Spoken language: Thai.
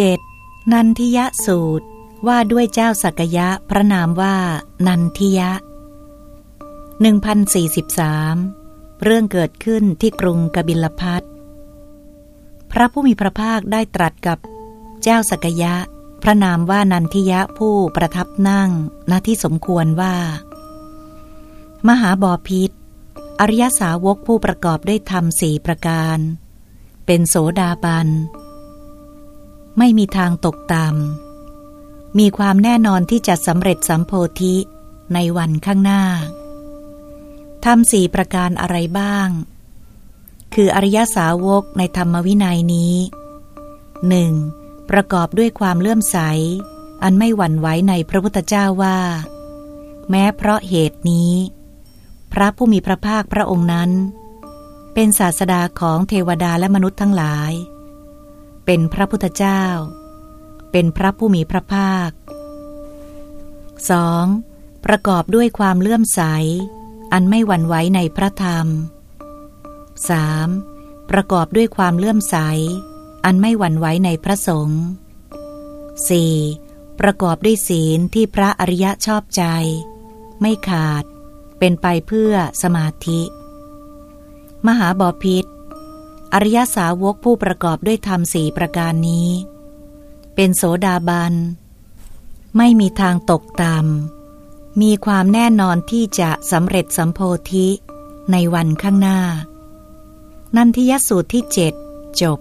7. นันทิยะสูตรว่าด้วยเจ้าสักยะพระนามว่า นันทิยะ 1043 เรื่องเกิดขึ้นที่กรุงกบิลพัทพระผู้มีพระภาคได้ตรัสกับเจ้าสักยะ พระนามว่านันทิยะผู้ประทับนั่งณที่สมควรว่า มหาบอพิษอริยสาวกผู้ประกอบด้วยธรรมสี่ประการ เป็นโสดาบัน ไม่มีทางตกต่ำมีความแน่นอนที่จะสำเร็จสัมโพธิในวันข้างหน้าทำสี่ประการอะไรบ้าง คืออริยสาวกในธรรมวินัยนี้หนึ่งประกอบด้วยความเลื่อมใส อันไม่หวั่นไหวในพระพุทธเจ้าว่า แม้เพราะเหตุนี้ พระผู้มีพระภาคพระองค์นั้น เป็นศาสดาของเทวดาและมนุษย์ทั้งหลาย เป็นพระพุทธเจ้า เป็นพระผู้มีพระภาค 2. ประกอบด้วยความเลื่อมใส อันไม่หวั่นไหวในพระธรรม 3. ประกอบด้วยความเลื่อมใส อันไม่หวั่นไหวในพระสงฆ์ 4. ประกอบด้วยศีลที่พระอริยะชอบใจ ไม่ขาด เป็นไปเพื่อสมาธิ มหาบอพิษ อริยสาวกผู้ประกอบด้วยธรรมสี่ประการนี้ เป็นโสดาบัน ไม่มีทางตกต่ำมีความแน่นอนที่จะสำเร็จสัมโพธิในวันข้างหน้า นันทิยสูตรที่เจ็ดจบ